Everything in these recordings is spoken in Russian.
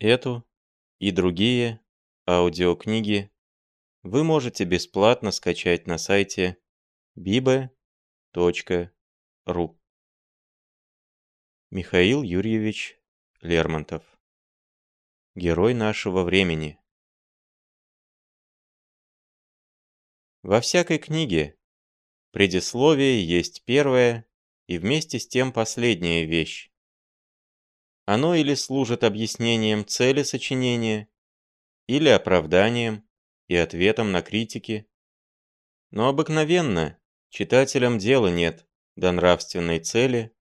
Эту и другие аудиокниги вы можете бесплатно скачать на сайте bibe.ru. Михаил Юрьевич Лермонтов Герой нашего времени Во всякой книге предисловие есть первая и вместе с тем последняя вещь. Оно или служит объяснением цели сочинения, или оправданием и ответом на критики. Но обыкновенно читателям дела нет до нравственной цели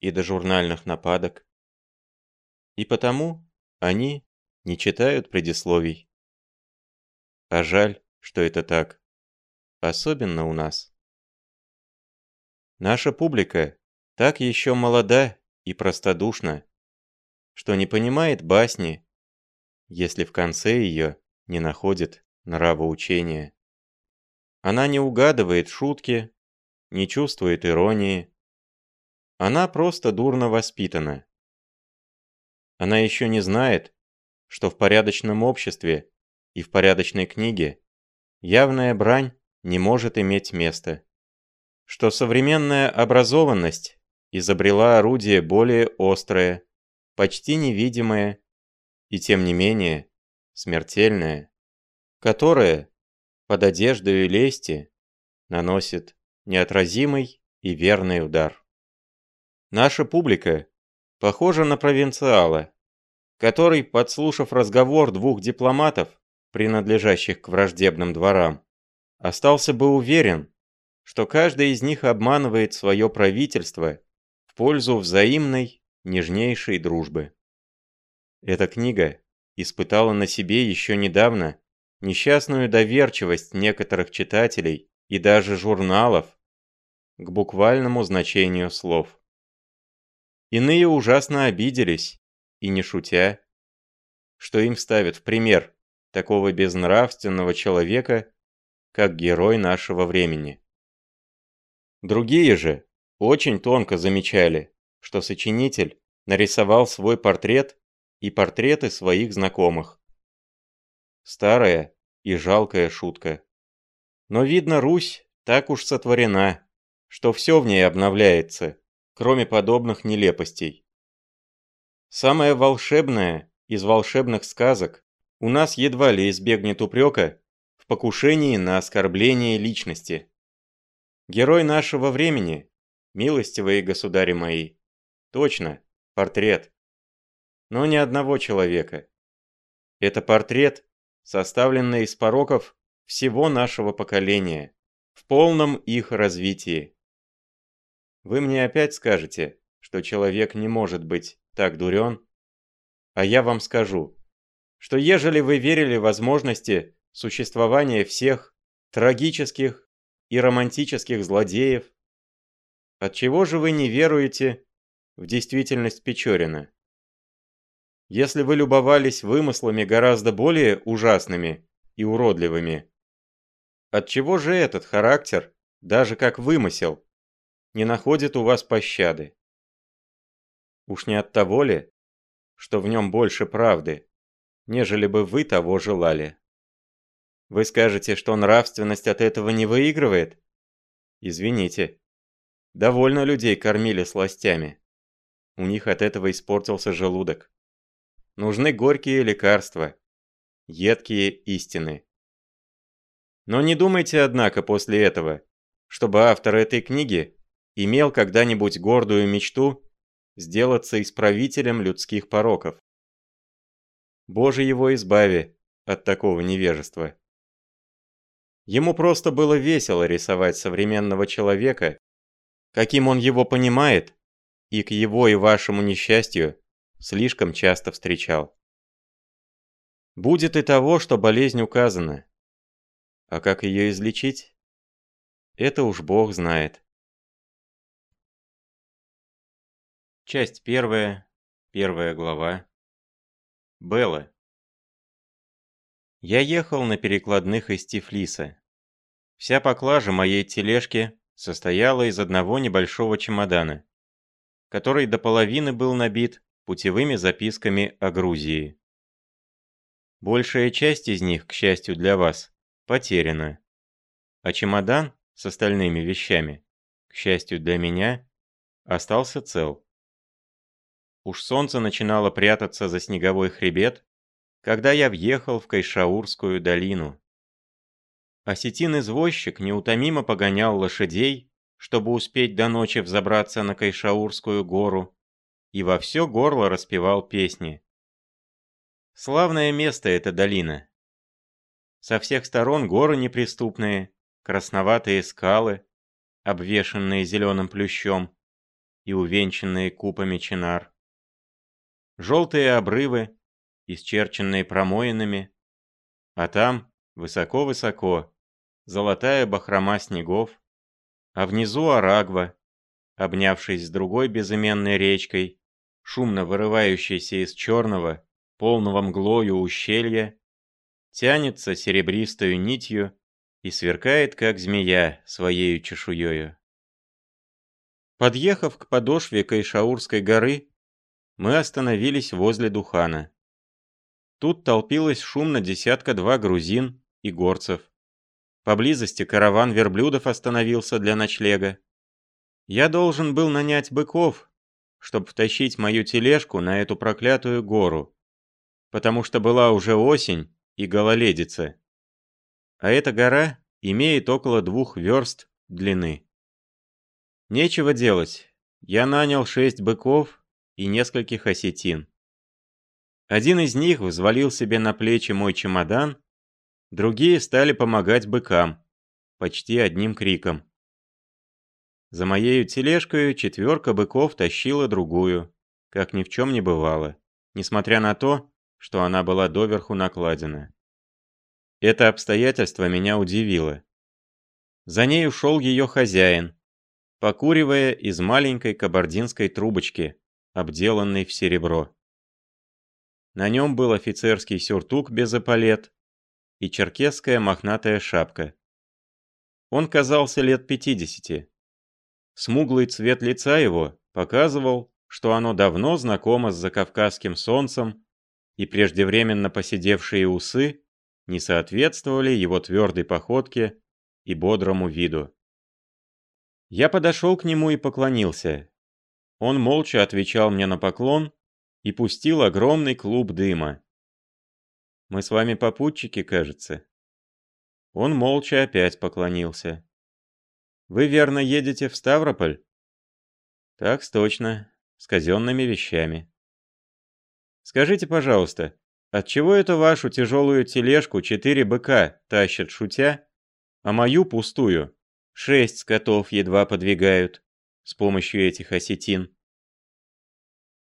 и до журнальных нападок. И потому они не читают предисловий. А жаль, что это так. Особенно у нас. Наша публика так еще молода и простодушна, что не понимает басни, если в конце ее не находит нравоучения. Она не угадывает шутки, не чувствует иронии. Она просто дурно воспитана. Она еще не знает, что в порядочном обществе и в порядочной книге явная брань не может иметь места. Что современная образованность изобрела орудие более острое, почти невидимое и тем не менее смертельное, которое под одеждой лести наносит неотразимый и верный удар. Наша публика похожа на провинциала, который, подслушав разговор двух дипломатов, принадлежащих к враждебным дворам, остался бы уверен, что каждый из них обманывает свое правительство в пользу взаимной нежнейшей дружбы. Эта книга испытала на себе еще недавно несчастную доверчивость некоторых читателей и даже журналов к буквальному значению слов. Иные ужасно обиделись, и не шутя, что им ставят в пример такого безнравственного человека, как герой нашего времени. Другие же очень тонко замечали, что сочинитель нарисовал свой портрет и портреты своих знакомых. Старая и жалкая шутка. Но видно, Русь так уж сотворена, что все в ней обновляется, кроме подобных нелепостей. Самое волшебное из волшебных сказок у нас едва ли избегнет упрека в покушении на оскорбление личности. Герой нашего времени, милостивые государи мои, точно, портрет но ни одного человека. Это портрет, составленный из пороков всего нашего поколения, в полном их развитии. Вы мне опять скажете, что человек не может быть так дурен, а я вам скажу, что ежели вы верили возможности существования всех трагических и романтических злодеев, отчего же вы не веруете в действительность Печорина? Если вы любовались вымыслами гораздо более ужасными и уродливыми, отчего же этот характер, даже как вымысел, не находит у вас пощады? Уж не от того ли, что в нем больше правды, нежели бы вы того желали? Вы скажете, что нравственность от этого не выигрывает? Извините. Довольно людей кормили сластями. У них от этого испортился желудок. Нужны горькие лекарства, едкие истины. Но не думайте, однако, после этого, чтобы автор этой книги имел когда-нибудь гордую мечту сделаться исправителем людских пороков. Боже его избави от такого невежества. Ему просто было весело рисовать современного человека, каким он его понимает, и к его и вашему несчастью слишком часто встречал. Будет и того, что болезнь указана. А как ее излечить? Это уж Бог знает. Часть первая, первая глава. Белла. Я ехал на перекладных из Тифлиса. Вся поклажа моей тележки состояла из одного небольшого чемодана, который до половины был набит путевыми записками о Грузии. Большая часть из них, к счастью для вас, потеряна. А чемодан с остальными вещами, к счастью для меня, остался цел. Уж солнце начинало прятаться за снеговой хребет, когда я въехал в Кайшаурскую долину. Осетин-извозчик неутомимо погонял лошадей, чтобы успеть до ночи взобраться на Кайшаурскую гору, и во все горло распевал песни. Славное место эта долина. Со всех сторон горы неприступные, красноватые скалы, обвешанные зеленым плющом и увенчанные купами чинар. Желтые обрывы, исчерченные промоинами, а там, высоко-высоко, золотая бахрома снегов, а внизу Арагва, обнявшись с другой безыменной речкой, шумно вырывающейся из черного, полного мглою ущелья, тянется серебристою нитью и сверкает, как змея, своею чешуёю. Подъехав к подошве Кайшаурской горы, мы остановились возле Духана. Тут толпилось шумно десятка-два грузин и горцев. Поблизости караван верблюдов остановился для ночлега. Я должен был нанять быков, чтобы втащить мою тележку на эту проклятую гору, потому что была уже осень и гололедица. А эта гора имеет около двух верст длины. Нечего делать, я нанял шесть быков и нескольких осетин. Один из них взвалил себе на плечи мой чемодан, другие стали помогать быкам, почти одним криком. За моею тележкой четверка быков тащила другую, как ни в чем не бывало, несмотря на то, что она была доверху накладена. Это обстоятельство меня удивило. За ней ушел ее хозяин, покуривая из маленькой кабардинской трубочки, обделанной в серебро. На нем был офицерский сюртук без эполет и черкесская мохнатая шапка. Он казался лет 50. Смуглый цвет лица его показывал, что оно давно знакомо с закавказским солнцем, и преждевременно поседевшие усы не соответствовали его твердой походке и бодрому виду. Я подошел к нему и поклонился. Он молча отвечал мне на поклон и пустил огромный клуб дыма. «Мы с вами попутчики, кажется». Он молча опять поклонился. «Вы верно едете в Ставрополь?» «Так точно, с казенными вещами». «Скажите, пожалуйста, отчего это вашу тяжелую тележку четыре быка тащат шутя, а мою пустую шесть скотов едва подвигают с помощью этих осетин?»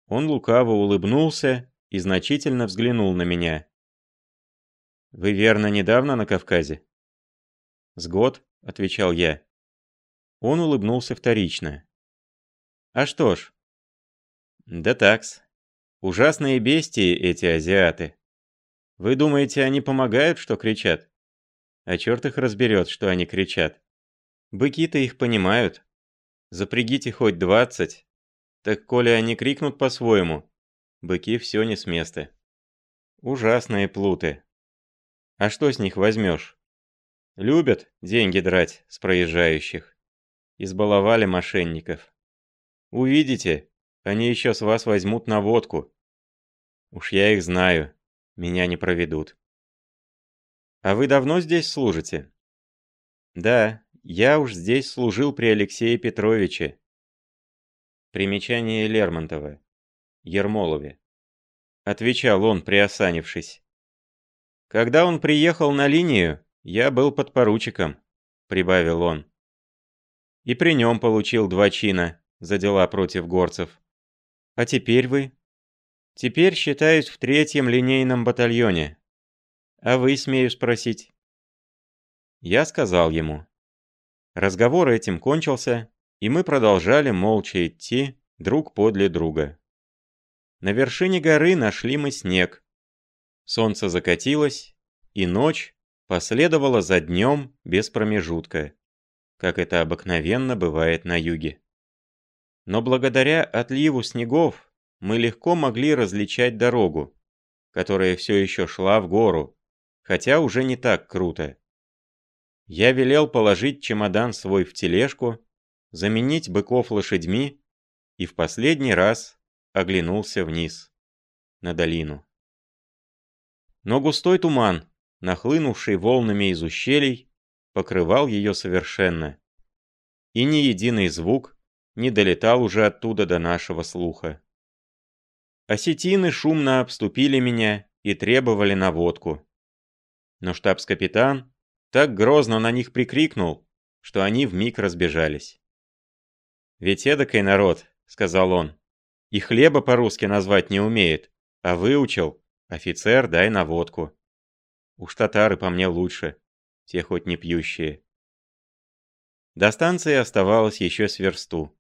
Он лукаво улыбнулся и значительно взглянул на меня. «Вы верно недавно на Кавказе?» «С год», — отвечал я. Он улыбнулся вторично. «А что ж?» «Да такс. Ужасные бестии эти азиаты. Вы думаете, они помогают, что кричат? А черт их разберет, что они кричат. Быки-то их понимают. Запрягите хоть двадцать, так коли они крикнут по-своему, быки все не с места. Ужасные плуты. А что с них возьмешь? Любят деньги драть с проезжающих. Избаловали мошенников. Увидите, они еще с вас возьмут на водку. Уж я их знаю, меня не проведут. А вы давно здесь служите? Да, я уж здесь служил при Алексее Петровиче. Примечание Лермонтова. Ермолове. Отвечал он, приосанившись. Когда он приехал на линию, я был подпоручиком, прибавил он. И при нем получил два чина за дела против горцев. А теперь вы? Теперь считаюсь в третьем линейном батальоне. А вы, смею спросить? Я сказал ему. Разговор этим кончился, и мы продолжали молча идти друг подле друга. На вершине горы нашли мы снег. Солнце закатилось, и ночь последовала за днем без промежутка, как это обыкновенно бывает на юге. Но благодаря отливу снегов мы легко могли различать дорогу. которая все еще шла в гору, хотя уже не так круто. Я велел положить чемодан свой в тележку, заменить быков лошадьми и в последний раз оглянулся вниз, на долину. Но густой туман, нахлынувший волнами из ущелий, покрывал ее совершенно. И ни единый звук не долетал уже оттуда до нашего слуха. Осетины шумно обступили меня и требовали наводку. Но штабс-капитан так грозно на них прикрикнул, что они вмиг разбежались. «Ведь эдакой народ», — сказал он, — «и хлеба по-русски назвать не умеет, а выучил, офицер, дай наводку. Уж татары по мне лучше, те хоть не пьющие». До станции оставалось еще с версту.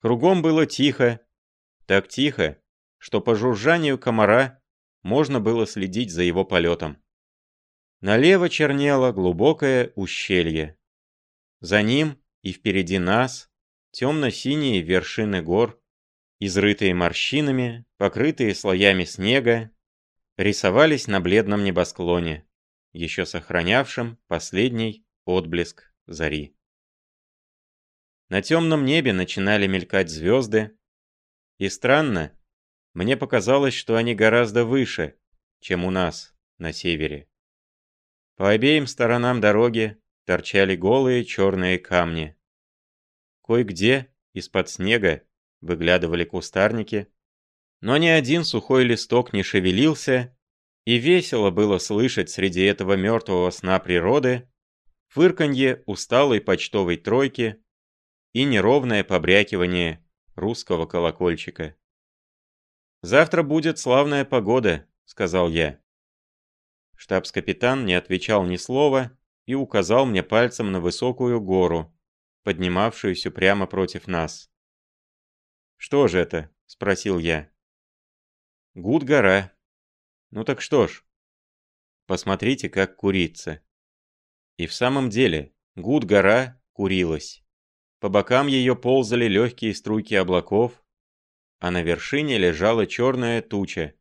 Кругом было тихо, так тихо, что по жужжанию комара можно было следить за его полетом. Налево чернело глубокое ущелье. За ним и впереди нас темно-синие вершины гор, изрытые морщинами, покрытые слоями снега, рисовались на бледном небосклоне, еще сохранявшем последний отблеск зари. На темном небе начинали мелькать звезды, и странно, мне показалось, что они гораздо выше, чем у нас на севере. По обеим сторонам дороги торчали голые черные камни. Кое-где из-под снега выглядывали кустарники, но ни один сухой листок не шевелился, и весело было слышать среди этого мертвого сна природы фырканье усталой почтовой тройки и неровное побрякивание русского колокольчика. «Завтра будет славная погода», — сказал я. Штабс-капитан не отвечал ни слова и указал мне пальцем на высокую гору, поднимавшуюся прямо против нас. «Что же это?» — спросил я. «Гуд-гора». «Ну так что ж?» «Посмотрите, как курится». И в самом деле, Гуд-гора курилась. По бокам ее ползали легкие струйки облаков, а на вершине лежала черная туча.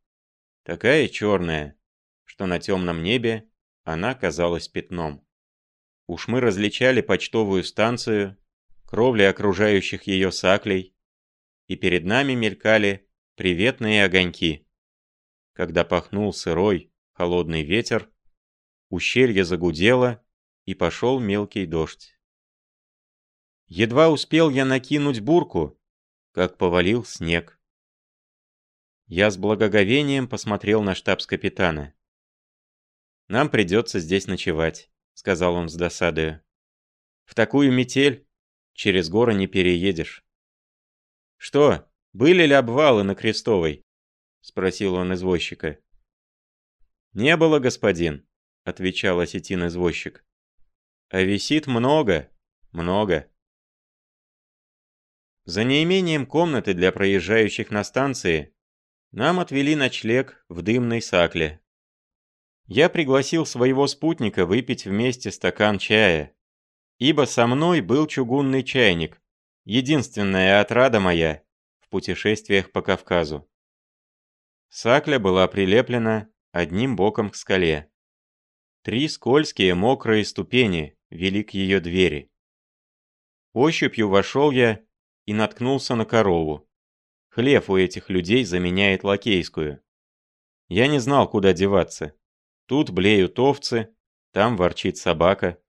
Такая черная, что на темном небе она казалась пятном. Уж мы различали почтовую станцию, кровли окружающих ее саклей, и перед нами мелькали приветные огоньки. Когда пахнул сырой, холодный ветер, ущелье загудело, и пошел мелкий дождь. Едва успел я накинуть бурку, как повалил снег. Я с благоговением посмотрел на штабс-капитана. Нам придется здесь ночевать», — сказал он с досадою. «В такую метель через горы не переедешь». «Что, были ли обвалы на Крестовой?» — спросил он извозчика. «Не было, господин», — отвечал осетин-извозчик. «А висит много, много». За неимением комнаты для проезжающих на станции нам отвели ночлег в дымной сакле, я пригласил своего спутника выпить вместе стакан чая, ибо со мной был чугунный чайник, единственная отрада моя путешествиях по Кавказу. Сакля была прилеплена одним боком к скале. Три скользкие мокрые ступени вели к ее двери. Ощупью вошел я и наткнулся на корову. Хлев у этих людей заменяет лакейскую. Я не знал, куда деваться. Тут блеют овцы, там ворчит собака.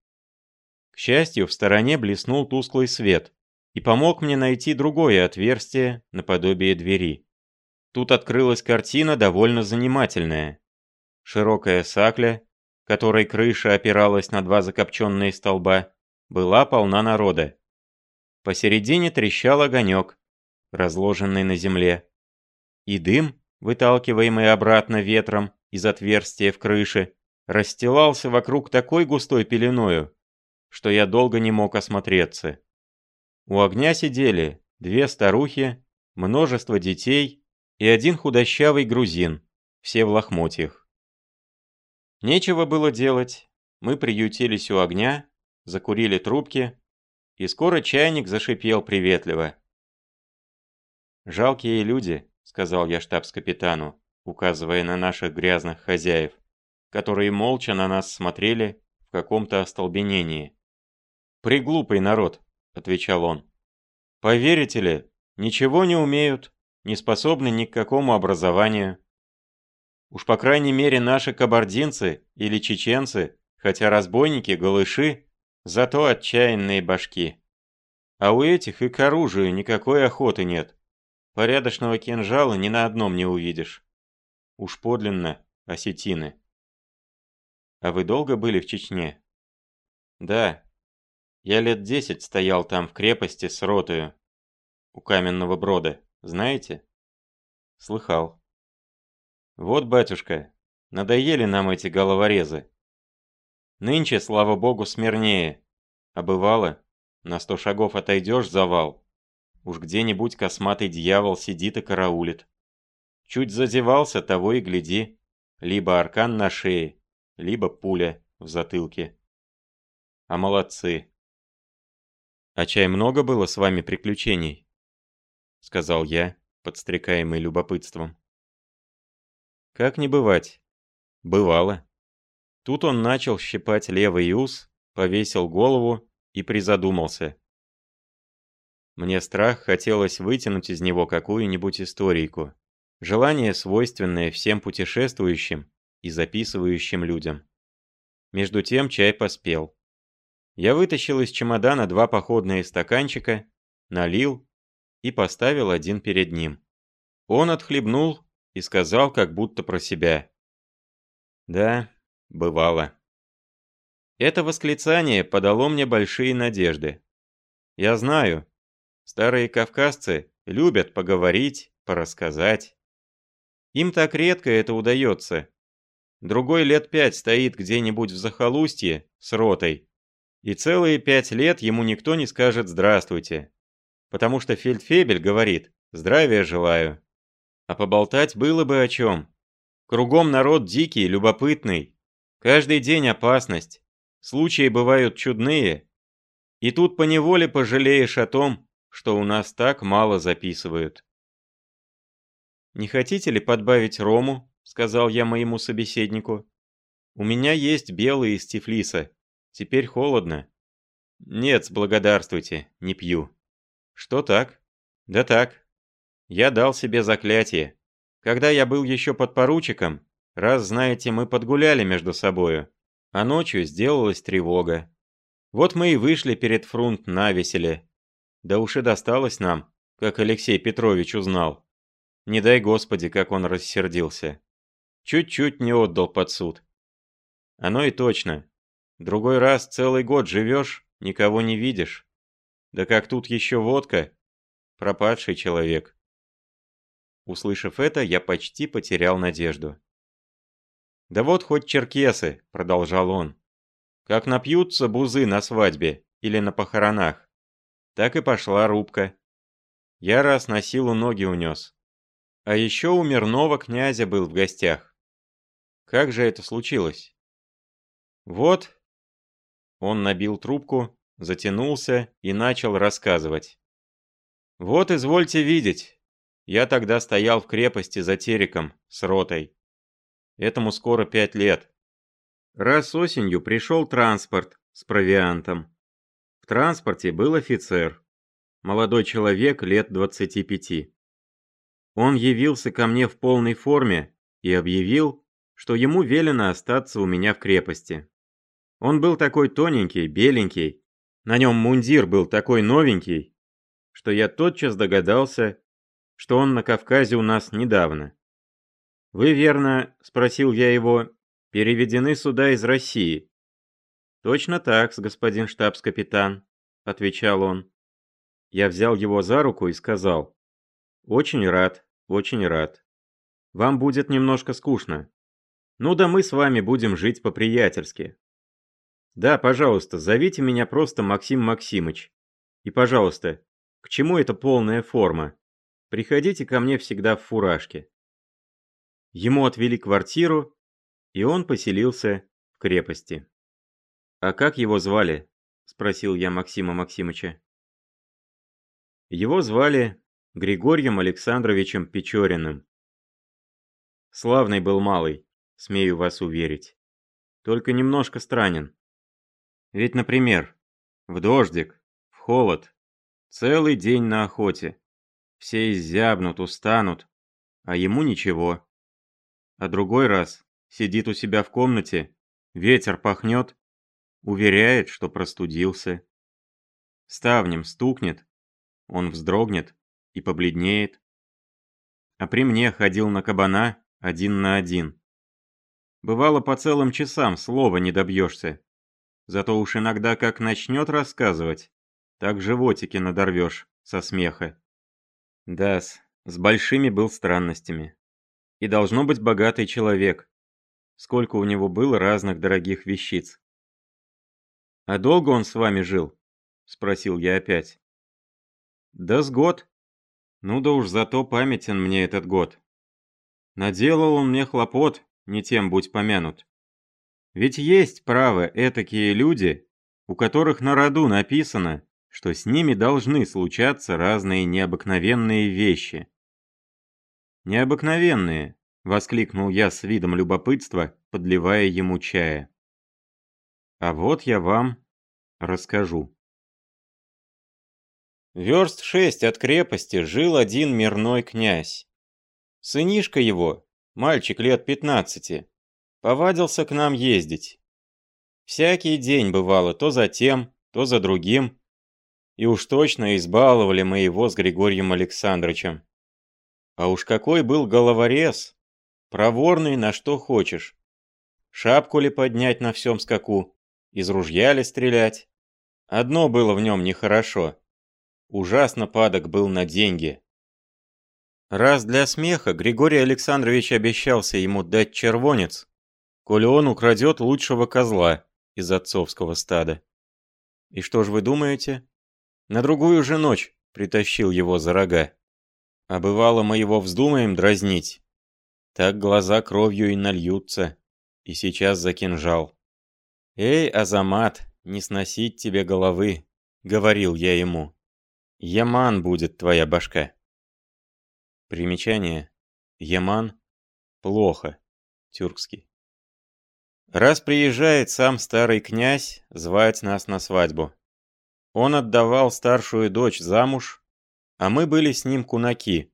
К счастью, в стороне блеснул тусклый свет и помог мне найти другое отверстие наподобие двери. Тут открылась картина довольно занимательная. Широкая сакля, которой крыша опиралась на два закопченные столба, была полна народа. Посередине трещал огонек, разложенный на земле. И дым, выталкиваемый обратно ветром, из отверстия в крыше, расстилался вокруг такой густой пеленою, что я долго не мог осмотреться. У огня сидели две старухи, множество детей и один худощавый грузин, все в лохмотьях. Нечего было делать, мы приютились у огня, закурили трубки, и скоро чайник зашипел приветливо. «Жалкие люди», — сказал я штабс-капитану. указывая на наших грязных хозяев, которые молча на нас смотрели в каком-то остолбенении. «Приглупый народ», — отвечал он. «Поверите ли, ничего не умеют, не способны ни к какому образованию. Уж по крайней мере наши кабардинцы или чеченцы, хотя разбойники, голыши, зато отчаянные башки. А у этих и к оружию никакой охоты нет. Порядочного кинжала ни на одном не увидишь. Уж подлинно осетины. А вы долго были в Чечне? Да. Я лет десять стоял там в крепости с ротою. У каменного брода, знаете? Слыхал. Вот, батюшка, надоели нам эти головорезы. Нынче, слава богу, смирнее. А бывало, на сто шагов отойдешь завал. Уж где-нибудь косматый дьявол сидит и караулит. Чуть зазевался, того и гляди. Либо аркан на шее, либо пуля в затылке. А молодцы. А чай много было с вами приключений? Сказал я, подстрекаемый любопытством. Как не бывать? Бывало. Тут он начал щипать левый ус, повесил голову и призадумался. Мне страх хотелось вытянуть из него какую-нибудь историйку. Желание, свойственное всем путешествующим и записывающим людям. Между тем чай поспел. Я вытащил из чемодана два походные стаканчика, налил и поставил один перед ним. Он отхлебнул и сказал как будто про себя. Да, бывало. Это восклицание подало мне большие надежды. Я знаю, старые кавказцы любят поговорить, порассказать. Им так редко это удается. Другой лет пять стоит где-нибудь в захолустье с ротой, и целые пять лет ему никто не скажет «здравствуйте», потому что фельдфебель говорит «здравия желаю». А поболтать было бы о чем. Кругом народ дикий, любопытный. Каждый день опасность. Случаи бывают чудные. И тут поневоле пожалеешь о том, что у нас так мало записывают. «Не хотите ли подбавить рому?» — сказал я моему собеседнику. «У меня есть белый из Тифлиса. Теперь холодно». «Нет, благодарствуйте, не пью». «Что так?» «Да так. Я дал себе заклятие. Когда я был еще подпоручиком, раз, знаете, мы подгуляли между собою, а ночью сделалась тревога. Вот мы и вышли перед фрунт на веселе. Да уж и досталось нам, как Алексей Петрович узнал. Не дай господи, как он рассердился. Чуть-чуть не отдал под суд. Оно и точно. Другой раз целый год живешь, никого не видишь. Да как тут еще водка? Пропадший человек. Услышав это, я почти потерял надежду. «Да вот хоть черкесы», — продолжал он. «Как напьются бузы на свадьбе или на похоронах, так и пошла рубка. Я раз на силу ноги унес. А еще у мирного князя был в гостях. Как же это случилось? Вот. Он набил трубку, затянулся и начал рассказывать. Вот извольте видеть. Я тогда стоял в крепости за Тереком с ротой. Этому скоро пять лет. Раз осенью пришел транспорт с провиантом. В транспорте был офицер. Молодой человек лет 25. Он явился ко мне в полной форме и объявил, что ему велено остаться у меня в крепости. Он был такой тоненький, беленький, на нем мундир был такой новенький, что я тотчас догадался, что он на Кавказе у нас недавно. «Вы, верно, — спросил я его, — переведены сюда из России?» «Точно так, господин штабс-капитан», — отвечал он. Я взял его за руку и сказал, «Очень рад. Очень рад. Вам будет немножко скучно. Ну да мы с вами будем жить по-приятельски. Да, пожалуйста, зовите меня просто Максим Максимыч. И, пожалуйста, к чему эта полная форма? Приходите ко мне всегда в фуражке. Ему отвели квартиру, и он поселился в крепости. «А как его звали?» – спросил я Максима Максимыча. Его звали Григорием Александровичем Печориным. Славный был малый, смею вас уверить. Только немножко странен. Ведь, например, в дождик, в холод, целый день на охоте. Все изябнут, устанут, а ему ничего. А другой раз сидит у себя в комнате, ветер пахнет, уверяет, что простудился. Ставнем стукнет, он вздрогнет и побледнеет. А при мне ходил на кабана один на один. Бывало, по целым часам слова не добьешься. Зато уж иногда как начнет рассказывать, так животики надорвешь со смеха. да -с, с большими был странностями. И должно быть богатый человек. Сколько у него было разных дорогих вещиц. «А долго он с вами жил?» — спросил я опять. «Да с год. Ну да уж зато памятен мне этот год. Наделал он мне хлопот, не тем будь помянут. Ведь есть, право, этакие люди, у которых на роду написано, что с ними должны случаться разные необыкновенные вещи. «Необыкновенные!» — воскликнул я с видом любопытства, подливая ему чая. «А вот я вам расскажу». Верст шесть от крепости жил один мирной князь. Сынишка его, мальчик лет пятнадцати, повадился к нам ездить. Всякий день бывало то за тем, то за другим, и уж точно избаловали мы его с Григорием Александровичем. А уж какой был головорез! Проворный на что хочешь. Шапку ли поднять на всем скаку, из ружья ли стрелять. Одно было в нем нехорошо. Ужасно падок был на деньги. Раз для смеха Григорий Александрович обещался ему дать червонец, коли он украдет лучшего козла из отцовского стада. И что ж вы думаете? На другую же ночь притащил его за рога. А бывало, мы его вздумаем дразнить. Так глаза кровью и нальются. И сейчас за кинжал. «Эй, Азамат, не сносить тебе головы», — говорил я ему. «Яман будет твоя башка». Примечание. Яман. Плохо. Тюркский. Раз приезжает сам старый князь звать нас на свадьбу. Он отдавал старшую дочь замуж а мы были с ним кунаки.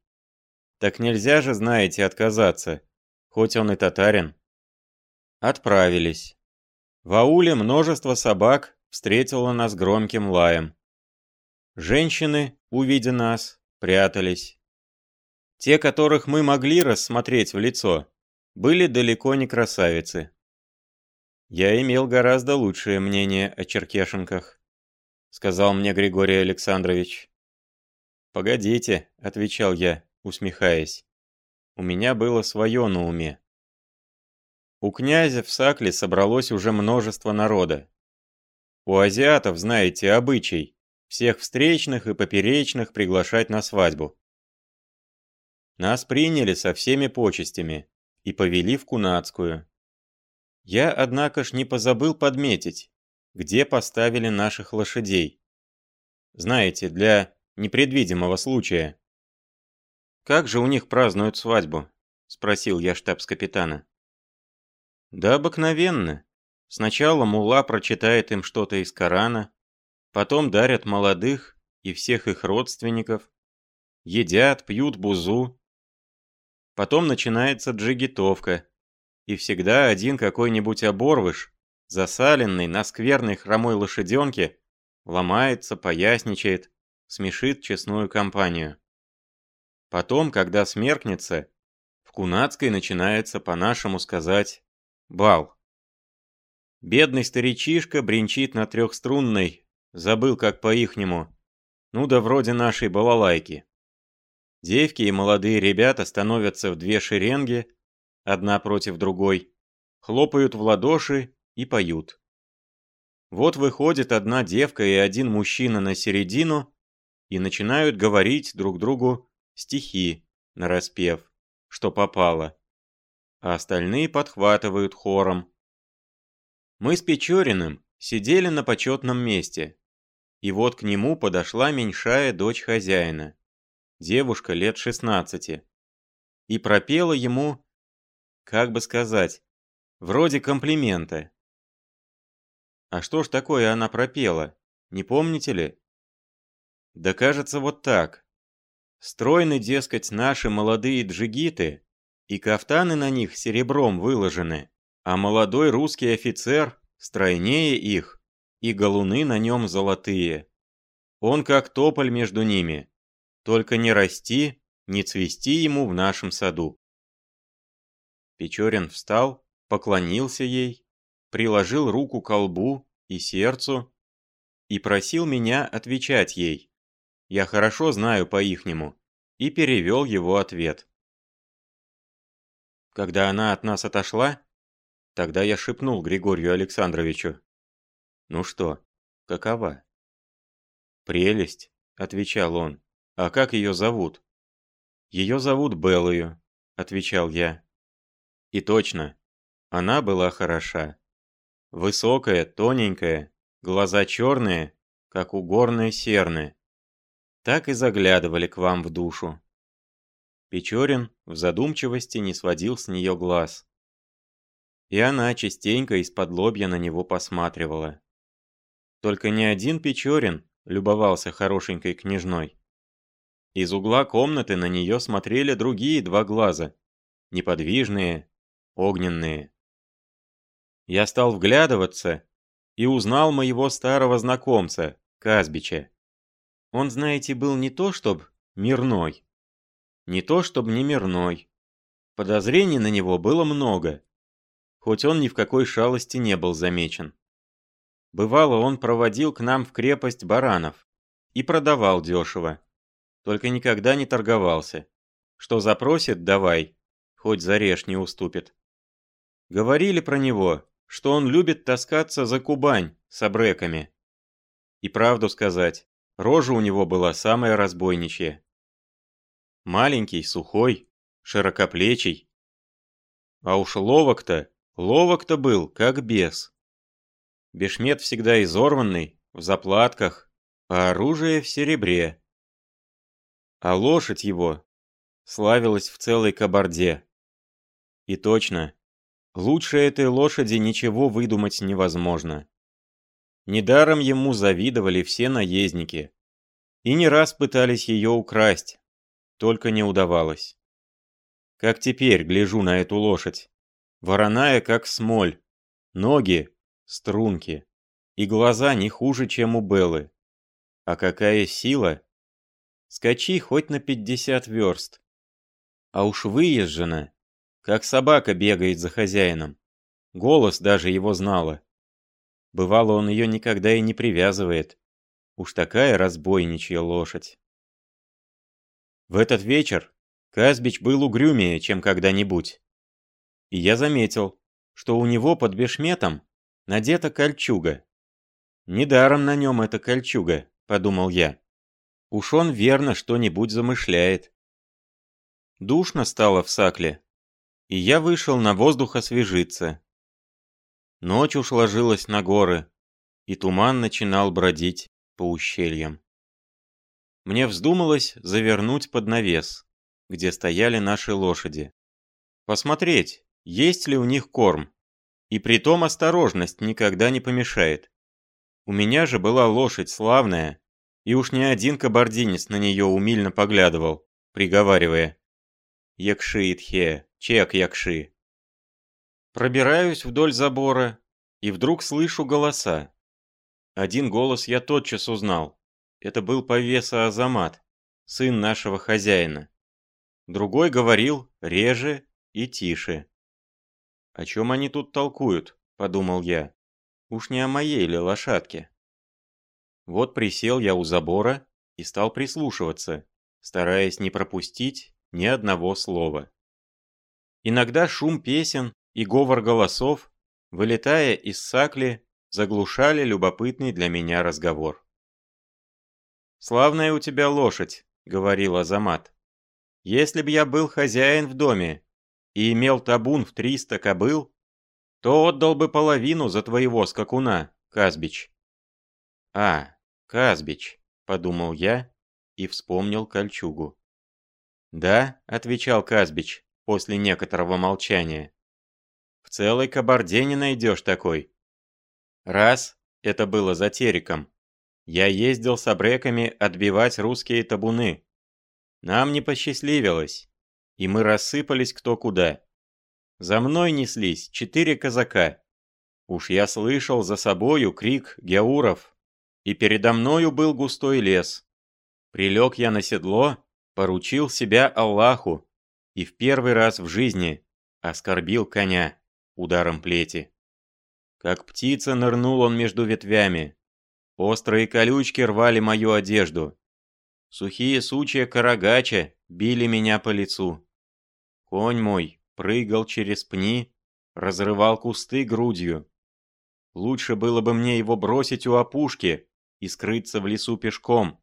Так нельзя же, знаете, отказаться, хоть он и татарин. Отправились. В ауле множество собак встретило нас громким лаем. Женщины, увидя нас, прятались. Те, которых мы могли рассмотреть в лицо, были далеко не красавицы. Я имел гораздо лучшее мнение о черкешенках, сказал мне Григорий Александрович. «Погодите», — отвечал я, усмехаясь. У меня было свое на уме. У князя в Сакле собралось уже множество народа. У азиатов, знаете, обычай всех встречных и поперечных приглашать на свадьбу. Нас приняли со всеми почестями и повели в Кунацкую. Я, однако ж, не позабыл подметить, где поставили наших лошадей. Знаете, для непредвидимого случая. «Как же у них празднуют свадьбу?» – спросил я штабс-капитана. «Да обыкновенно. Сначала мула прочитает им что-то из Корана, потом дарят молодых и всех их родственников, едят, пьют бузу. Потом начинается джигитовка, и всегда один какой-нибудь оборвыш, засаленный на скверной хромой лошаденке, ломается, поясничает, смешит честную компанию. Потом, когда смеркнется, в Кунацкой начинается, по-нашему сказать, бал. Бедный старичишка бренчит на трехструнной, забыл как по-ихнему, ну да вроде нашей балалайки. Девки и молодые ребята становятся в две шеренги, одна против другой, хлопают в ладоши и поют. Вот выходит одна девка и один мужчина на середину, и начинают говорить друг другу стихи, нараспев, что попало. А остальные подхватывают хором. Мы с Печориным сидели на почетном месте, и вот к нему подошла меньшая дочь хозяина, девушка лет 16, и пропела ему как бы сказать, вроде комплимента. А что ж такое она пропела, не помните ли? Да кажется вот так. Стройны, дескать, наши молодые джигиты, и кафтаны на них серебром выложены, а молодой русский офицер стройнее их, и галуны на нем золотые. Он как тополь между ними, только не расти, не цвести ему в нашем саду. Печорин встал, поклонился ей, приложил руку к колбу и сердцу и просил меня отвечать ей. Я хорошо знаю по-ихнему, и перевел его ответ. Когда она от нас отошла, тогда я шепнул Григорию Александровичу. «Ну что, какова?» «Прелесть», — отвечал он. «А как ее зовут?» «Ее зовут Беллою», — отвечал я. И точно, она была хороша. Высокая, тоненькая, глаза черные, как у горной серны. Так и заглядывали к вам в душу. Печорин в задумчивости не сводил с нее глаз. И она частенько из-под лобья на него посматривала. Только не один Печорин любовался хорошенькой княжной. Из угла комнаты на нее смотрели другие два глаза, неподвижные, огненные. Я стал вглядываться и узнал моего старого знакомца, Казбича. Он, знаете, был не то чтоб мирной, не то чтоб не мирной. Подозрений на него было много, хоть он ни в какой шалости не был замечен. Бывало, он проводил к нам в крепость баранов и продавал дешево, только никогда не торговался. Что запросит, давай, хоть зарежь не уступит. Говорили про него, что он любит таскаться за Кубань с обреками. И правду сказать, рожа у него была самая разбойничья. Маленький, сухой, широкоплечий. А уж ловок-то, ловок-то был, как бес. Бешмет всегда изорванный, в заплатках, а оружие в серебре. А лошадь его славилась в целой кабарде. И точно, Лучше этой лошади ничего выдумать невозможно. Недаром ему завидовали все наездники. И не раз пытались ее украсть, только не удавалось. Как теперь гляжу на эту лошадь. Вороная, как смоль. Ноги — струнки. И глаза не хуже, чем у Беллы. А какая сила! Скачи хоть на 50 верст. А уж выезжена, как собака бегает за хозяином. Голос даже его знала. Бывало, он ее никогда и не привязывает. Уж такая разбойничья лошадь. В этот вечер Казбич был угрюмее, чем когда-нибудь. И я заметил, что у него под бешметом надета кольчуга. Недаром на нем эта кольчуга, подумал я. Уж он верно что-нибудь замышляет. Душно стало в сакле, и я вышел на воздух освежиться. Ночь уж ложилась на горы, и туман начинал бродить по ущельям. Мне вздумалось завернуть под навес, где стояли наши лошади. Посмотреть, есть ли у них корм. И притом осторожность никогда не помешает. У меня же была лошадь славная, и уж не один кабардинец на нее умильно поглядывал, приговаривая «Якши Итхе, чек Якши». Пробираюсь вдоль забора и вдруг слышу голоса. Один голос я тотчас узнал. Это был повеса Азамат, сын нашего хозяина. Другой говорил реже и тише. «О чем они тут толкуют?» – подумал я. «Уж не о моей ли лошадке?» Вот присел я у забора и стал прислушиваться, стараясь не пропустить ни одного слова. Иногда шум песен и говор голосов, вылетая из сакли, заглушали любопытный для меня разговор. «Славная у тебя лошадь», — говорил Азамат. «Если б я был хозяин в доме и имел табун в триста кобыл, то отдал бы половину за твоего скакуна, Казбич». «А, Казбич», — подумал я и вспомнил кольчугу. «Да», — отвечал Казбич, — после некоторого молчания. В целой кабарде не найдешь такой. Раз, это было за Тереком, я ездил с абреками отбивать русские табуны. Нам не посчастливилось, и мы рассыпались кто куда. За мной неслись четыре казака. Уж я слышал за собою крик геуров, и передо мною был густой лес. Прилег я на седло, поручил себя Аллаху, и в первый раз в жизни оскорбил коня ударом плети. Как птица нырнул он между ветвями. Острые колючки рвали мою одежду. Сухие сучья карагача били меня по лицу. Конь мой прыгал через пни, разрывал кусты грудью. Лучше было бы мне его бросить у опушки и скрыться в лесу пешком.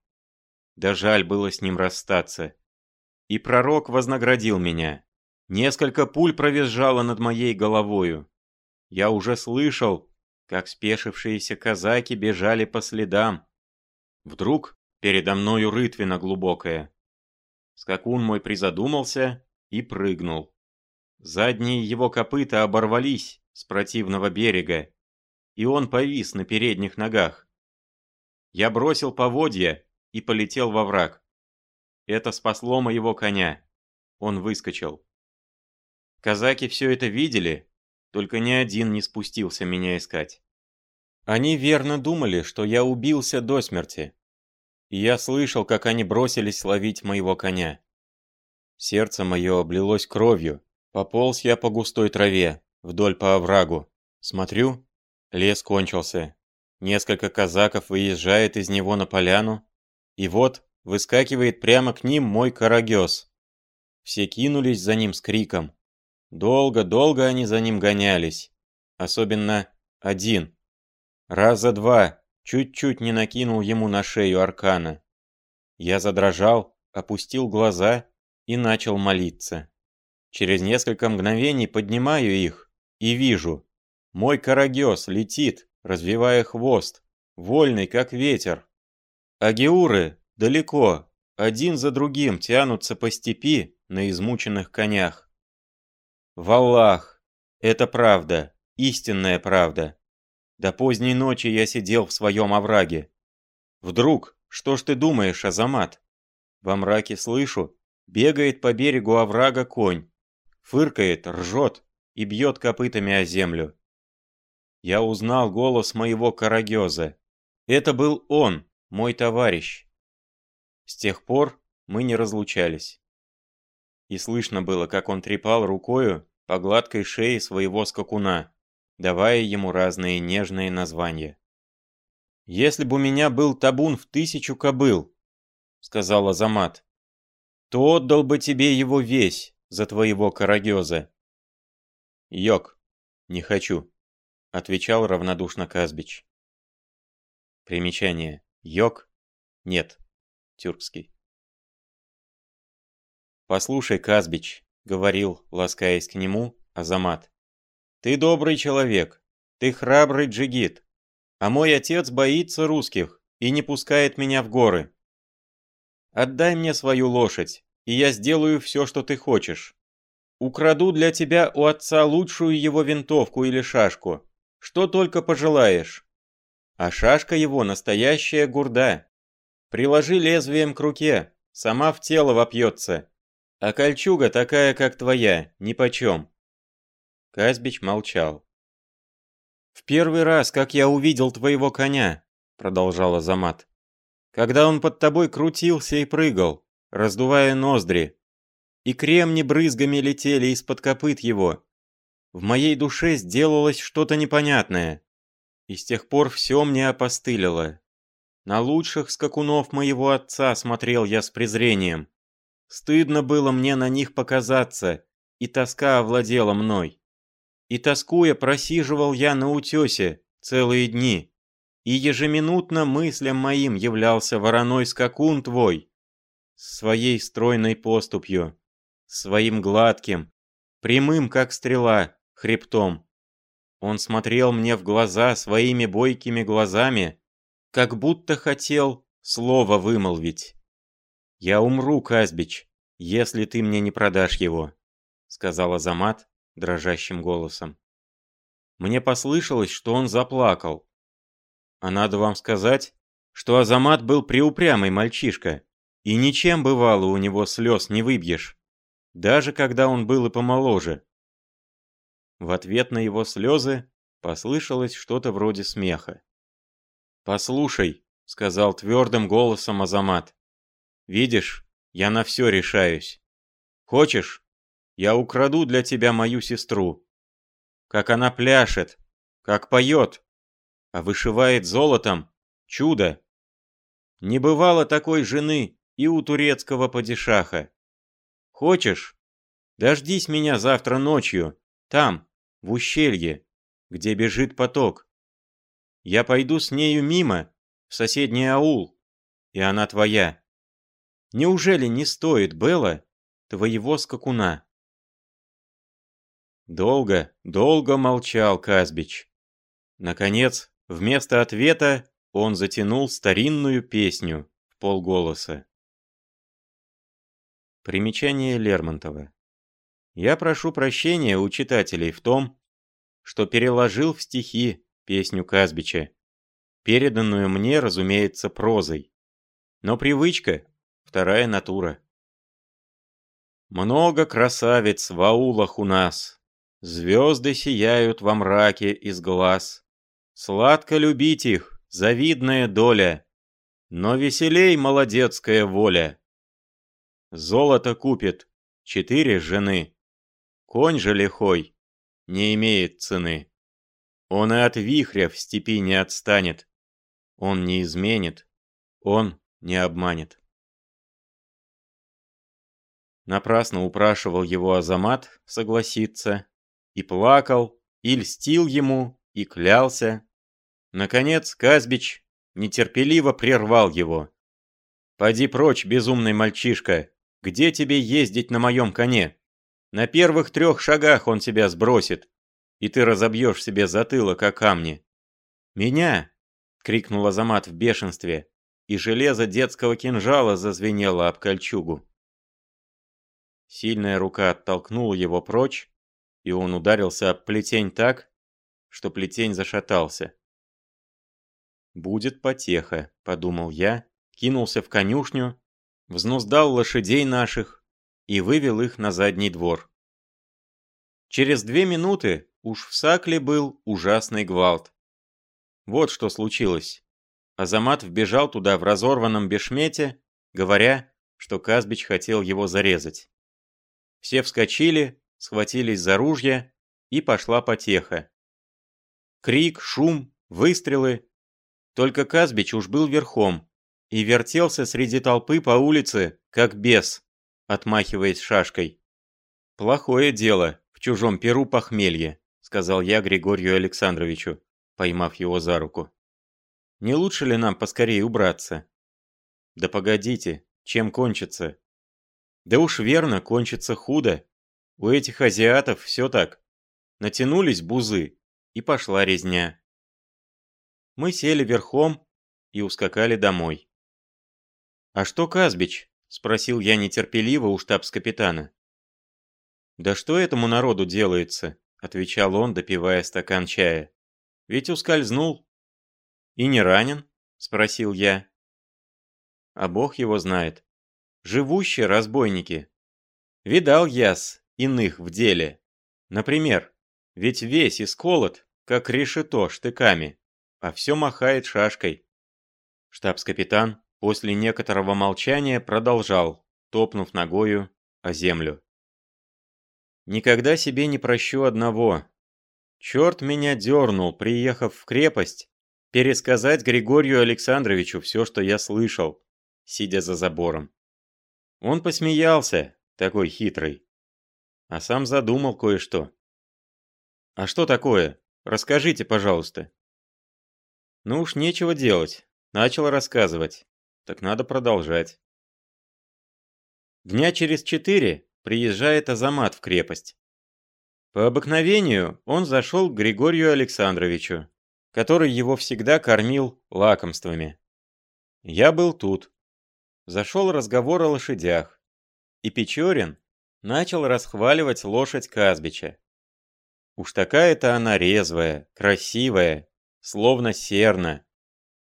Да жаль было с ним расстаться. И пророк вознаградил меня. Несколько пуль провизжало над моей головою. Я уже слышал, как спешившиеся казаки бежали по следам. Вдруг передо мною рытвина глубокая. Скакун мой призадумался и прыгнул. Задние его копыта оборвались с противного берега, и он повис на передних ногах. Я бросил поводья и полетел во враг. Это спасло моего коня. Он выскочил. Казаки все это видели, только ни один не спустился меня искать. Они верно думали, что я убился до смерти. И я слышал, как они бросились ловить моего коня. Сердце мое облилось кровью. Пополз я по густой траве, вдоль по оврагу. Смотрю, лес кончился. Несколько казаков выезжает из него на поляну. И вот, выскакивает прямо к ним мой карагёз. Все кинулись за ним с криком. Долго-долго они за ним гонялись. Особенно один. Раза два чуть-чуть не накинул ему на шею аркана. Я задрожал, опустил глаза и начал молиться. Через несколько мгновений поднимаю их и вижу. Мой карагёс летит, развивая хвост, вольный как ветер. А геуры далеко, один за другим тянутся по степи на измученных конях. Валлах, это правда, истинная правда. До поздней ночи я сидел в своем овраге. Вдруг, что ж ты думаешь, Азамат? Во мраке слышу, бегает по берегу оврага конь, фыркает, ржет и бьет копытами о землю. Я узнал голос моего карагеза. Это был он, мой товарищ. С тех пор мы не разлучались. И слышно было, как он трепал рукою по гладкой шее своего скакуна, давая ему разные нежные названия. «Если бы у меня был табун в тысячу кобыл», — сказал Азамат, — «то отдал бы тебе его весь за твоего карагеза». «Йок, не хочу», — отвечал равнодушно Казбич. Примечание. Йок? Нет тюркский. «Послушай, Казбич», — говорил, ласкаясь к нему, Азамат. «Ты добрый человек, ты храбрый джигит, а мой отец боится русских и не пускает меня в горы. Отдай мне свою лошадь, и я сделаю все, что ты хочешь. Украду для тебя у отца лучшую его винтовку или шашку, что только пожелаешь. А шашка его настоящая гурда, Приложи лезвием к руке, сама в тело вопьется. А кольчуга такая, как твоя, нипочем. Казбич молчал. «В первый раз, как я увидел твоего коня», — продолжал Азамат, «когда он под тобой крутился и прыгал, раздувая ноздри, и кремни брызгами летели из-под копыт его, в моей душе сделалось что-то непонятное, и с тех пор все мне опостылило, на лучших скакунов моего отца смотрел я с презрением. Стыдно было мне на них показаться, и тоска овладела мной. И тоскуя просиживал я на утесе целые дни, и ежеминутно мыслям моим являлся вороной скакун твой, своей стройной поступью, своим гладким, прямым, как стрела, хребтом. Он смотрел мне в глаза своими бойкими глазами, как будто хотел слово вымолвить. «Я умру, Казбич, если ты мне не продашь его. — сказал Азамат дрожащим голосом. Мне послышалось, что он заплакал. А надо вам сказать, что Азамат был преупрямый мальчишка, и ничем бывало у него слез не выбьешь, даже когда он был и помоложе. В ответ на его слезы послышалось что-то вроде смеха. «Послушай», — сказал твердым голосом Азамат, — «видишь, я на все решаюсь. Хочешь, я украду для тебя мою сестру. Как она пляшет, как поет, а вышивает золотом. Чудо! Не бывало такой жены и у турецкого падишаха. Хочешь? Дождись меня завтра ночью, там, в ущелье, где бежит поток. Я пойду с нею мимо, в соседний аул, и она твоя. Неужели не стоит, Белла, твоего скакуна?» Долго, долго молчал Казбич. Наконец, вместо ответа он затянул старинную песню в полголоса. Примечание Лермонтова. Я прошу прощения у читателей в том, что переложил в стихи песню Казбича, переданную мне, разумеется, прозой. Но привычка — вторая натура. Много красавиц в аулах у нас, Звезды сияют во мраке из глаз. Сладко любить их, завидная доля, Но веселей молодецкая воля. Золото купит четыре жены, Конь же лихой не имеет цены. Он и от вихря в степи не отстанет, Он не изменит, он не обманет. Напрасно упрашивал его Азамат согласиться, и плакал, и льстил ему, и клялся. Наконец Казбич нетерпеливо прервал его. «Поди прочь, безумный мальчишка, где тебе ездить на моем коне? На первых трех шагах он тебя сбросит, и ты разобьешь себе затылок о камни». «Меня!» — крикнул Азамат в бешенстве, и железо детского кинжала зазвенело об кольчугу. Сильная рука оттолкнула его прочь, и он ударился об плетень так, что плетень зашатался. «Будет потеха», — подумал я, кинулся в конюшню, взнуздал лошадей наших и вывел их на задний двор. Через две минуты уж в Сакле был ужасный гвалт. Вот что случилось. Азамат вбежал туда в разорванном бешмете, говоря, что Казбич хотел его зарезать. Все вскочили, схватились за ружья, и пошла потеха. Крик, шум, выстрелы. Только Казбич уж был верхом и вертелся среди толпы по улице, как бес, отмахиваясь шашкой. «Плохое дело в чужом перу похмелье», — сказал я Григорию Александровичу, поймав его за руку. «Не лучше ли нам поскорее убраться?» «Да погодите, чем кончится?» «Да уж верно, кончится худо», у этих азиатов все так. Натянулись бузы, и пошла резня. Мы сели верхом и ускакали домой. «А что Казбич?» – спросил я нетерпеливо у штабс-капитана. «Да что этому народу делается?» – отвечал он, допивая стакан чая. «Ведь ускользнул». «И не ранен?» – спросил я. «А бог его знает. Живущие разбойники. Видал яс, иных в деле. Например, ведь весь исколот, как решето штыками, а все махает шашкой. Штабс-капитан после некоторого молчания продолжал, топнув ногою о землю. Никогда себе не прощу одного. Черт меня дернул, приехав в крепость, пересказать Григорию Александровичу все, что я слышал, сидя за забором. Он посмеялся, такой хитрый а сам задумал кое-что. «А что такое? Расскажите, пожалуйста». «Ну уж нечего делать. Начал рассказывать. Так надо продолжать». Дня через четыре приезжает Азамат в крепость. По обыкновению он зашел к Григорию Александровичу, который его всегда кормил лакомствами. Я был тут. Зашел разговор о лошадях. И Печорин, начал расхваливать лошадь Казбича. Уж такая-то она резвая, красивая, словно серна.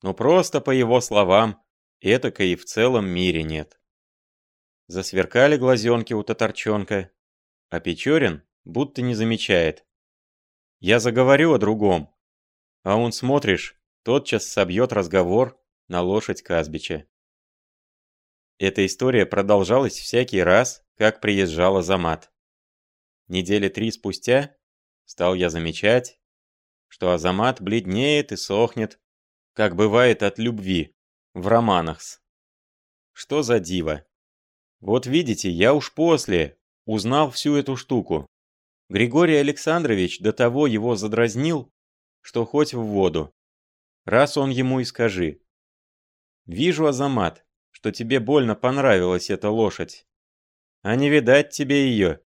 Но просто по его словам, этакой и в целом мире нет. Засверкали глазенки у татарчонка, а Печорин будто не замечает. Я заговорю о другом, а он, смотришь, тотчас собьет разговор на лошадь Казбича. Эта история продолжалась всякий раз, как приезжала Замат. Недели три спустя стал я замечать, что Азамат бледнеет и сохнет, как бывает от любви в романах. Что за диво? Вот видите, я уж после узнал всю эту штуку. Григорий Александрович до того его задразнил, что хоть в воду. Раз он ему и скажи. Вижу, Азамат, что тебе больно понравилась эта лошадь. А не видать тебе ее,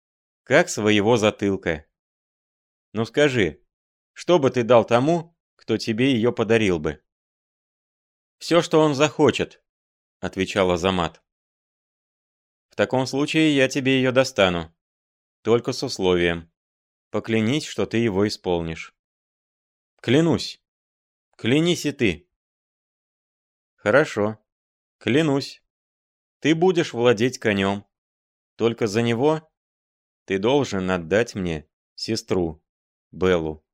как своего затылка. Ну скажи, что бы ты дал тому, кто тебе ее подарил бы? Все, что он захочет, отвечал Азамат. Таком случае я тебе ее достану. Только с условием. Поклянись, что ты его исполнишь. Клянусь. Клянись и ты. Хорошо. Клянусь. Ты будешь владеть конем. Только за него ты должен отдать мне сестру. Беллу.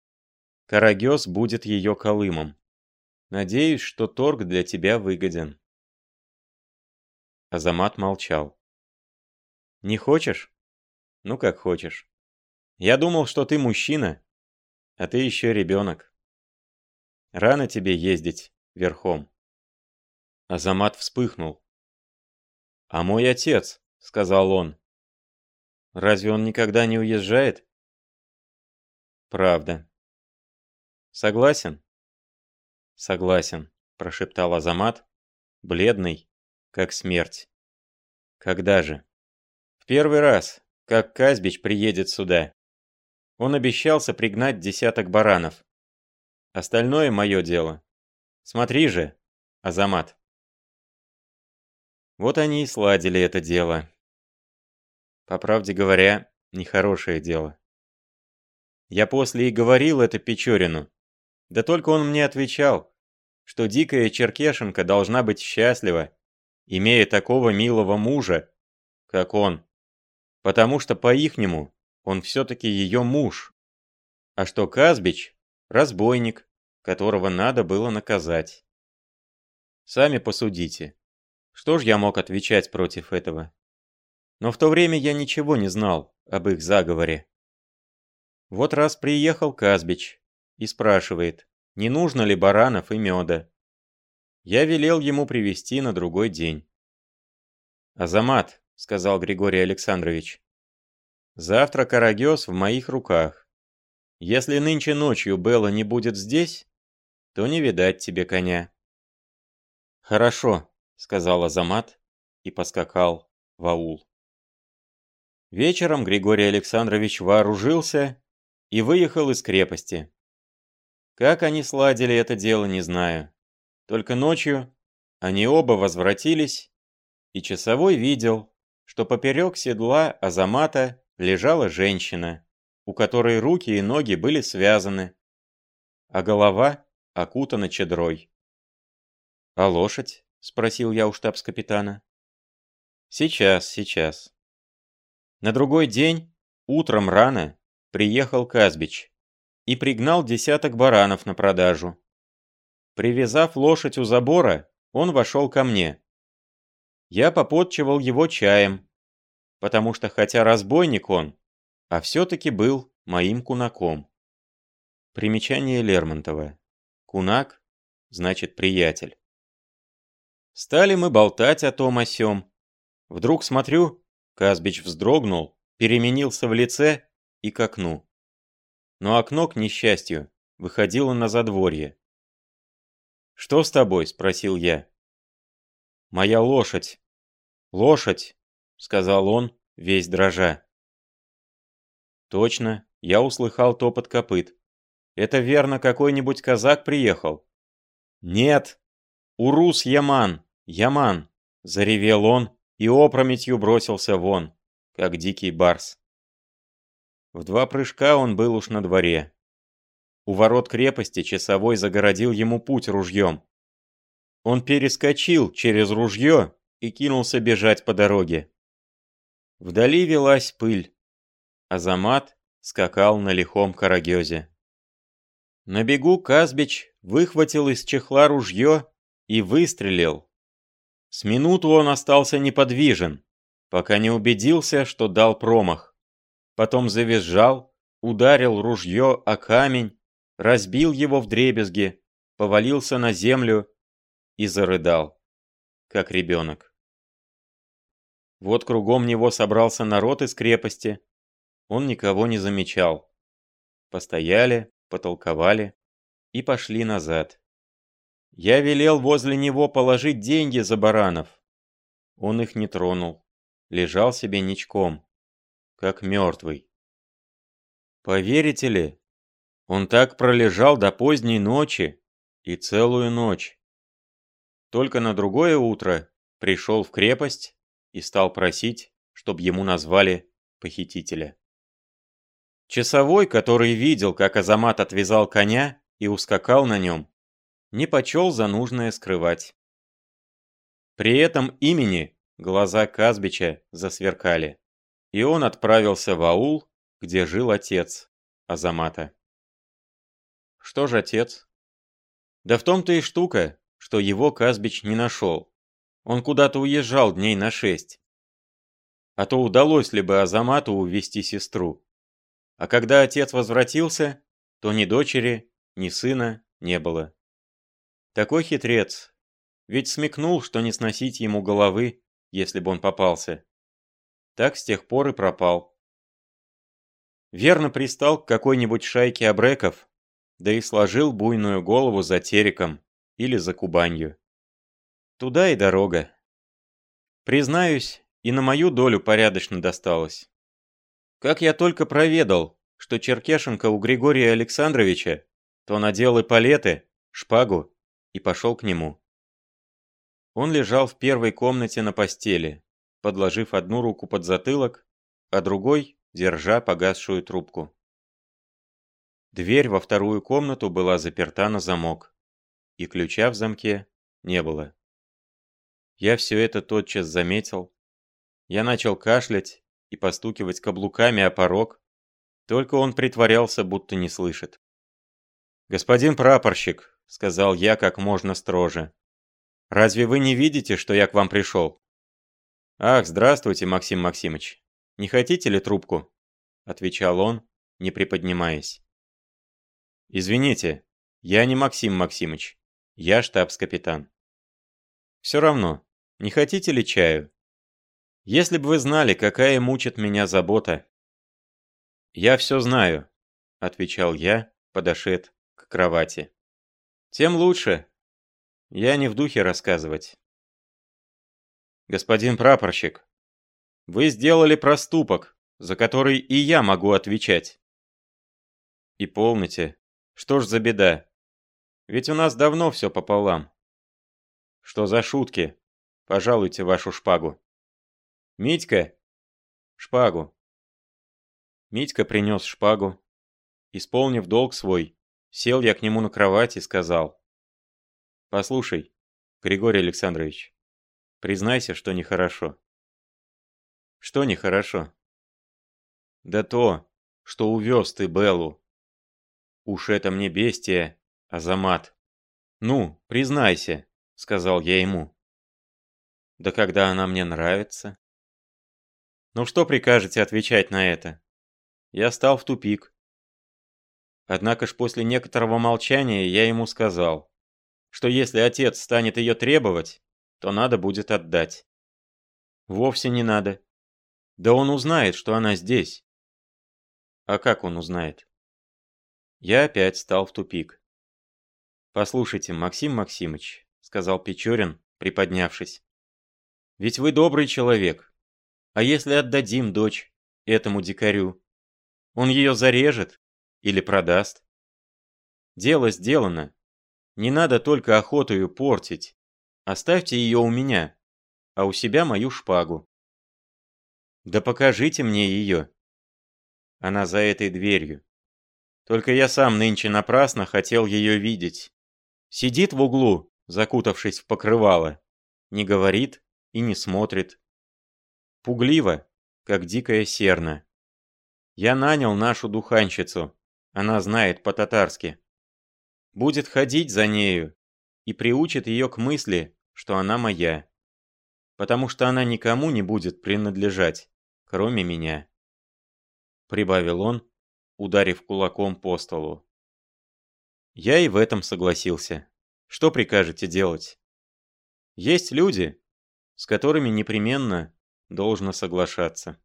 Карагёс будет ее колымом. Надеюсь, что торг для тебя выгоден. Азамат молчал. Не хочешь? Ну как хочешь. Я думал, что ты мужчина, а ты еще ребенок. Рано тебе ездить верхом. Азамат вспыхнул. «А мой отец», — сказал он. «Разве он никогда не уезжает?» Правда. Согласен? Согласен, прошептал Азамат, бледный, как смерть. Когда же? В первый раз, как Казбич приедет сюда. Он обещался пригнать десяток баранов. Остальное мое дело. Смотри же, Азамат. Вот они и сладили это дело. По правде говоря, нехорошее дело. Я после и говорил это Печорину. Да только он мне отвечал, что дикая черкешенка должна быть счастлива, имея такого милого мужа, как он. Потому что по-ихнему он все-таки ее муж. А что Казбич – разбойник, которого надо было наказать. Сами посудите. Что ж я мог отвечать против этого? Но в то время я ничего не знал об их заговоре. Вот раз приехал Казбич и спрашивает, не нужно ли баранов и меда. Я велел ему привезти на другой день. «Азамат», — сказал Григорий Александрович, — «завтра Карагёс в моих руках. Если нынче ночью Белла не будет здесь, то не видать тебе коня». «Хорошо», — сказал Азамат и поскакал в аул. Вечером Григорий Александрович вооружился и выехал из крепости. Как они сладили это дело, не знаю. Только ночью они оба возвратились, и часовой видел, что поперек седла Азамата лежала женщина, у которой руки и ноги были связаны, а голова окутана чедрой. «А лошадь?» — спросил я у штабс-капитана. «Сейчас, сейчас». На другой день, утром рано, приехал Казбич и пригнал десяток баранов на продажу. Привязав лошадь у забора, он вошел ко мне. Я попотчевал его чаем, потому что хотя разбойник он, а все-таки был моим кунаком. Примечание Лермонтова. Кунак значит приятель. Стали мы болтать о том о сём. Вдруг смотрю, Казбич вздрогнул, переменился в лице и к окну. Но окно, к несчастью, выходило на задворье. «Что с тобой?» – спросил я. «Моя лошадь». «Лошадь!» – сказал он, весь дрожа. Точно, я услыхал топот копыт. Это верно, какой-нибудь казак приехал? Нет! Урус Яман! Яман! Заревел он и опрометью бросился вон. как дикий барс. В два прыжка он был уж на дворе. У ворот крепости часовой загородил ему путь ружьем. Он перескочил через ружье и кинулся бежать по дороге. Вдали велась пыль. Азамат скакал на лихом карагёзе. На бегу Казбич выхватил из чехла ружье и выстрелил. С минуту он остался неподвижен, пока не убедился, что дал промах. Потом завизжал, ударил ружье о камень, разбил его в дребезги, повалился на землю и зарыдал, как ребенок. Вот кругом него собрался народ из крепости. Он никого не замечал. Постояли, потолковали и пошли назад. Я велел возле него положить деньги за баранов. Он их не тронул. Лежал себе ничком, как мертвый. Поверите ли, он так пролежал до поздней ночи и целую ночь. Только на другое утро пришел в крепость и стал просить, чтобы ему назвали похитителя. Часовой, который видел, как Азамат отвязал коня и ускакал на нем, не почел за нужное скрывать. При этом имени глаза Казбича засверкали, и он отправился в аул, где жил отец Азамата. Что же отец? Да в том-то и штука, что его Казбич не нашел. Он куда-то уезжал дней на шесть. А то удалось ли бы Азамату увести сестру. А когда отец возвратился, то ни дочери, ни сына не было. Такой хитрец. Ведь смекнул, что не сносить ему головы, если бы он попался. Так с тех пор и пропал. Верно пристал к какой-нибудь шайке обреков, да и сложил буйную голову за тереком, или за Кубанью. Туда и дорога. Признаюсь, и на мою долю порядочно досталось. Как я только проведал, что Черкешенко у Григория Александровича, то надел эполеты, шпагу и пошел к нему. Он лежал в первой комнате на постели, подложив одну руку под затылок, а другой держа погасшую трубку. Дверь во вторую комнату была заперта на замок и ключа в замке не было. Я все это тотчас заметил. Я начал кашлять и постукивать каблуками о порог, только он притворялся, будто не слышит. «Господин прапорщик», — сказал я как можно строже, — «разве вы не видите, что я к вам пришел?» «Ах, здравствуйте, Максим Максимыч. Не хотите ли трубку?» — отвечал он, не приподнимаясь. «Извините, я не Максим Максимыч. Я штабс-капитан. Все равно, не хотите ли чаю? Если бы вы знали, какая мучит меня забота. Я все знаю, отвечал я, подошед к кровати. Тем лучше. Я не в духе рассказывать. Господин прапорщик, вы сделали проступок, за который и я могу отвечать. И помните, что ж за беда? Ведь у нас давно все пополам. Что за шутки? Пожалуйте вашу шпагу. Митька! Шпагу. Митька принес шпагу. Исполнив долг свой, сел я к нему на кровать и сказал. Послушай, Григорий Александрович, признайся, что нехорошо. Что нехорошо? Да то, что увез ты Беллу. Уж это мне бестия Азамат. «Ну, признайся», — сказал я ему. «Да когда она мне нравится». «Ну что прикажете отвечать на это?» Я стал в тупик. Однако ж после некоторого молчания я ему сказал, что если отец станет ее требовать, то надо будет отдать. Вовсе не надо. Да он узнает, что она здесь. А как он узнает? Я опять стал в тупик. «Послушайте, Максим Максимыч», — сказал Печорин, приподнявшись. «Ведь вы добрый человек. А если отдадим дочь этому дикарю? Он ее зарежет или продаст? Дело сделано. Не надо только охоту ее портить. Оставьте ее у меня, а у себя мою шпагу. Да покажите мне ее. Она за этой дверью. Только я сам нынче напрасно хотел ее видеть. Сидит в углу, закутавшись в покрывало. Не говорит и не смотрит. Пугливо, как дикая серна. Я нанял нашу духанщицу. Она знает по-татарски. Будет ходить за нею и приучит ее к мысли, что она моя. Потому что она никому не будет принадлежать, кроме меня. Прибавил он, ударив кулаком по столу. Я и в этом согласился. Что прикажете делать? Есть люди, с которыми непременно должно соглашаться.